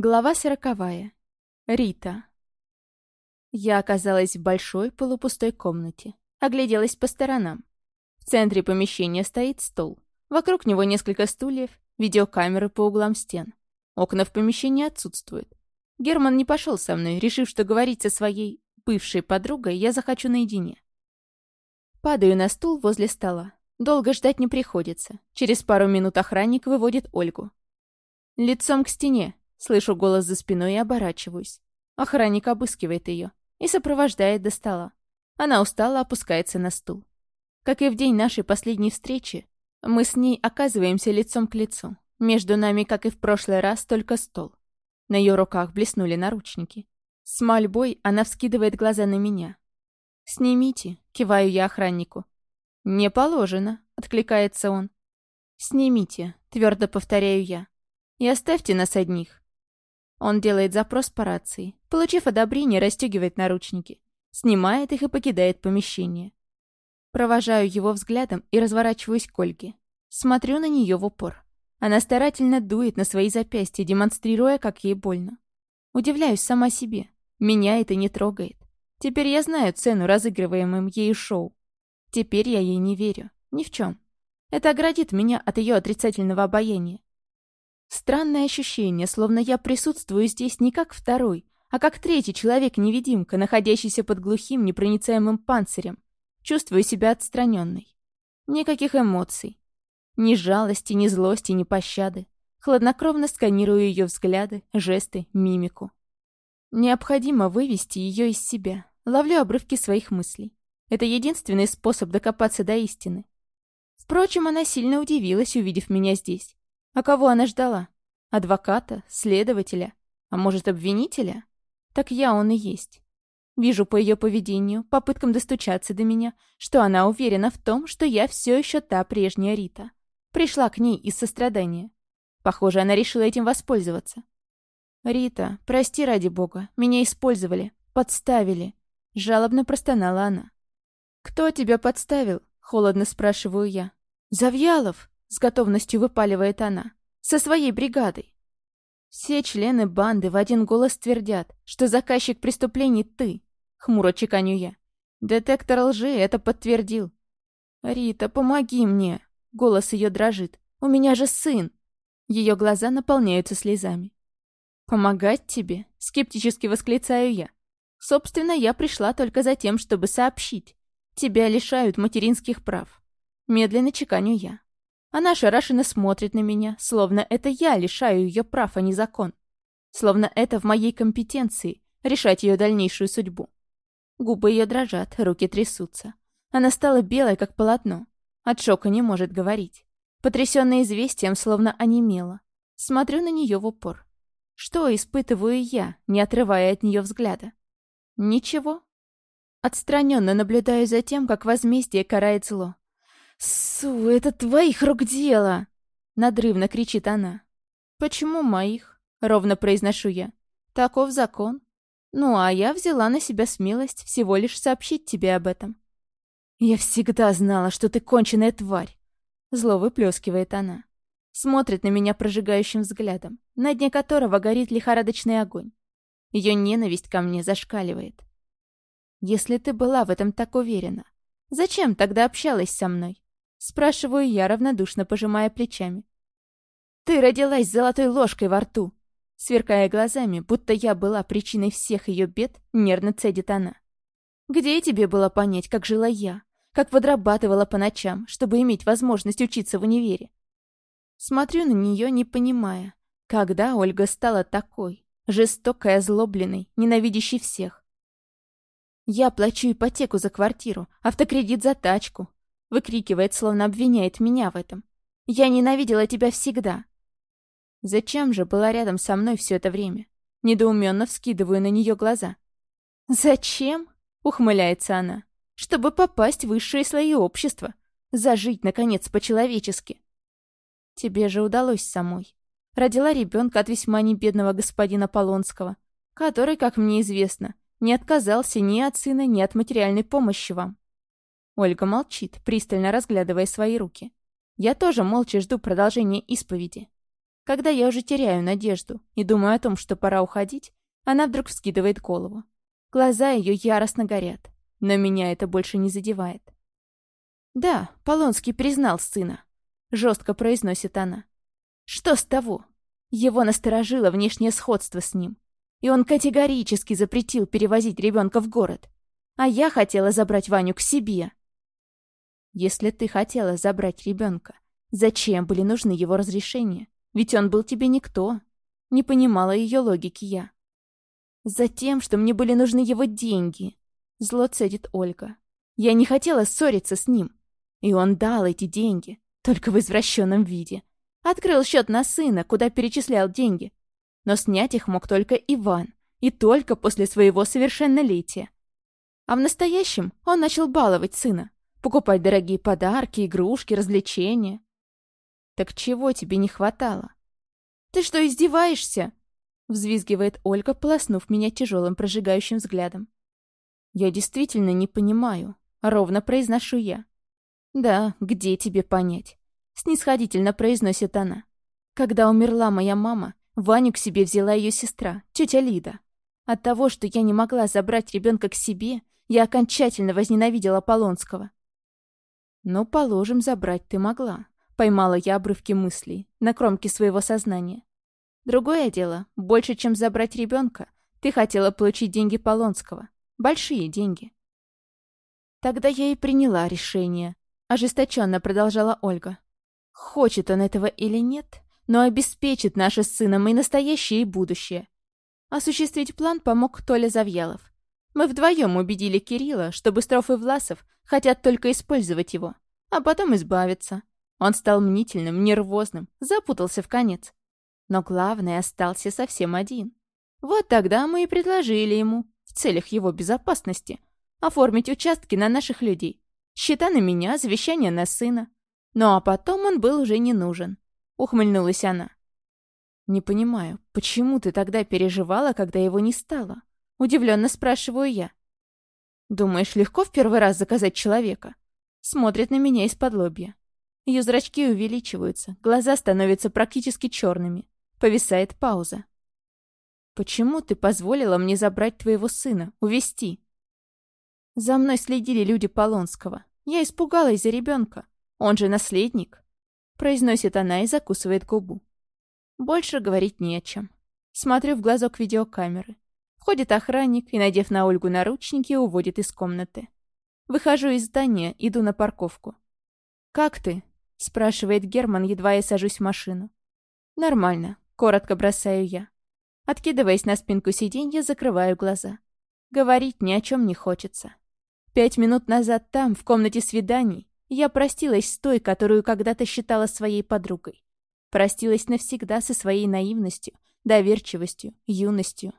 Глава сороковая. Рита. Я оказалась в большой полупустой комнате. Огляделась по сторонам. В центре помещения стоит стол. Вокруг него несколько стульев, видеокамеры по углам стен. Окна в помещении отсутствуют. Герман не пошел со мной, решив, что говорить со своей бывшей подругой я захочу наедине. Падаю на стул возле стола. Долго ждать не приходится. Через пару минут охранник выводит Ольгу. Лицом к стене, Слышу голос за спиной и оборачиваюсь. Охранник обыскивает ее и сопровождает до стола. Она устало опускается на стул. Как и в день нашей последней встречи, мы с ней оказываемся лицом к лицу. Между нами, как и в прошлый раз, только стол. На ее руках блеснули наручники. С мольбой она вскидывает глаза на меня. «Снимите», — киваю я охраннику. «Не положено», — откликается он. «Снимите», — твердо повторяю я. «И оставьте нас одних. Он делает запрос по рации. Получив одобрение, расстегивает наручники. Снимает их и покидает помещение. Провожаю его взглядом и разворачиваюсь к Ольге. Смотрю на нее в упор. Она старательно дует на свои запястья, демонстрируя, как ей больно. Удивляюсь сама себе. Меня это не трогает. Теперь я знаю цену разыгрываемым ею шоу. Теперь я ей не верю. Ни в чем. Это оградит меня от ее отрицательного обаяния. Странное ощущение, словно я присутствую здесь не как второй, а как третий человек-невидимка, находящийся под глухим непроницаемым панцирем. Чувствую себя отстраненной. Никаких эмоций. Ни жалости, ни злости, ни пощады. Хладнокровно сканирую ее взгляды, жесты, мимику. Необходимо вывести ее из себя. Ловлю обрывки своих мыслей. Это единственный способ докопаться до истины. Впрочем, она сильно удивилась, увидев меня здесь. А кого она ждала? Адвоката? Следователя? А может, обвинителя? Так я он и есть. Вижу по ее поведению, попыткам достучаться до меня, что она уверена в том, что я все еще та прежняя Рита. Пришла к ней из сострадания. Похоже, она решила этим воспользоваться. «Рита, прости ради бога, меня использовали, подставили», — жалобно простонала она. «Кто тебя подставил?» — холодно спрашиваю я. «Завьялов!» С готовностью выпаливает она. Со своей бригадой. Все члены банды в один голос твердят, что заказчик преступлений ты. Хмуро чеканю я. Детектор лжи это подтвердил. «Рита, помоги мне!» Голос ее дрожит. «У меня же сын!» Ее глаза наполняются слезами. «Помогать тебе?» — скептически восклицаю я. «Собственно, я пришла только за тем, чтобы сообщить. Тебя лишают материнских прав». Медленно чеканю я. Она ошарашенно смотрит на меня, словно это я лишаю ее прав, а не закон. Словно это в моей компетенции — решать ее дальнейшую судьбу. Губы ее дрожат, руки трясутся. Она стала белой, как полотно. От шока не может говорить. Потрясённая известием, словно онемела. Смотрю на нее в упор. Что испытываю я, не отрывая от нее взгляда? Ничего. Отстраненно наблюдаю за тем, как возмездие карает зло, «Су, это твоих рук дело!» Надрывно кричит она. «Почему моих?» — ровно произношу я. «Таков закон. Ну, а я взяла на себя смелость всего лишь сообщить тебе об этом». «Я всегда знала, что ты конченая тварь!» Зло выплескивает она. Смотрит на меня прожигающим взглядом, на дне которого горит лихорадочный огонь. Ее ненависть ко мне зашкаливает. «Если ты была в этом так уверена, зачем тогда общалась со мной?» Спрашиваю я, равнодушно пожимая плечами. «Ты родилась с золотой ложкой во рту!» Сверкая глазами, будто я была причиной всех ее бед, нервно цедит она. «Где тебе было понять, как жила я? Как подрабатывала по ночам, чтобы иметь возможность учиться в универе?» Смотрю на нее, не понимая, когда Ольга стала такой, жестокой, озлобленной, ненавидящей всех. Я плачу ипотеку за квартиру, автокредит за тачку, Выкрикивает, словно обвиняет меня в этом. «Я ненавидела тебя всегда!» Зачем же была рядом со мной все это время? Недоуменно вскидываю на нее глаза. «Зачем?» — ухмыляется она. «Чтобы попасть в высшие слои общества. Зажить, наконец, по-человечески». Тебе же удалось самой. Родила ребенка от весьма небедного господина Полонского, который, как мне известно, не отказался ни от сына, ни от материальной помощи вам. Ольга молчит, пристально разглядывая свои руки. Я тоже молча жду продолжения исповеди. Когда я уже теряю надежду и думаю о том, что пора уходить, она вдруг вскидывает голову. Глаза ее яростно горят, но меня это больше не задевает. «Да, Полонский признал сына», — жестко произносит она. «Что с того? Его насторожило внешнее сходство с ним, и он категорически запретил перевозить ребенка в город. А я хотела забрать Ваню к себе». «Если ты хотела забрать ребенка, зачем были нужны его разрешения? Ведь он был тебе никто». Не понимала ее логики я. «Затем, что мне были нужны его деньги», — зло цедит Ольга. «Я не хотела ссориться с ним. И он дал эти деньги, только в извращенном виде. Открыл счет на сына, куда перечислял деньги. Но снять их мог только Иван, и только после своего совершеннолетия. А в настоящем он начал баловать сына, покупать дорогие подарки, игрушки, развлечения. Так чего тебе не хватало? «Ты что, издеваешься?» Взвизгивает Ольга, полоснув меня тяжелым прожигающим взглядом. «Я действительно не понимаю», — ровно произношу я. «Да, где тебе понять?» — снисходительно произносит она. «Когда умерла моя мама, Ваню к себе взяла ее сестра, тетя Лида. От того, что я не могла забрать ребенка к себе, я окончательно возненавидела Полонского. «Ну, положим, забрать ты могла», — поймала я обрывки мыслей на кромке своего сознания. Другое дело, больше, чем забрать ребенка, ты хотела получить деньги Полонского. Большие деньги. Тогда я и приняла решение. Ожесточенно продолжала Ольга. Хочет он этого или нет, но обеспечит наше с сыном и настоящее, и будущее. Осуществить план помог Толя Завьялов. Мы вдвоем убедили Кирилла, что Быстров и Власов хотят только использовать его, а потом избавиться. Он стал мнительным, нервозным, запутался в конец. Но главный остался совсем один. Вот тогда мы и предложили ему, в целях его безопасности, оформить участки на наших людей. Счета на меня, завещание на сына. Ну а потом он был уже не нужен. Ухмыльнулась она. «Не понимаю, почему ты тогда переживала, когда его не стало?» Удивленно спрашиваю я. «Думаешь, легко в первый раз заказать человека?» Смотрит на меня из-под лобья. Ее зрачки увеличиваются, глаза становятся практически черными. Повисает пауза. «Почему ты позволила мне забрать твоего сына, увести? За мной следили люди Полонского. Я испугалась за ребенка. Он же наследник. Произносит она и закусывает губу. Больше говорить не о чем. Смотрю в глазок видеокамеры. Входит охранник и, надев на Ольгу наручники, уводит из комнаты. Выхожу из здания, иду на парковку. «Как ты?» — спрашивает Герман, едва я сажусь в машину. «Нормально. Коротко бросаю я. Откидываясь на спинку сиденья, закрываю глаза. Говорить ни о чем не хочется. Пять минут назад там, в комнате свиданий, я простилась с той, которую когда-то считала своей подругой. Простилась навсегда со своей наивностью, доверчивостью, юностью.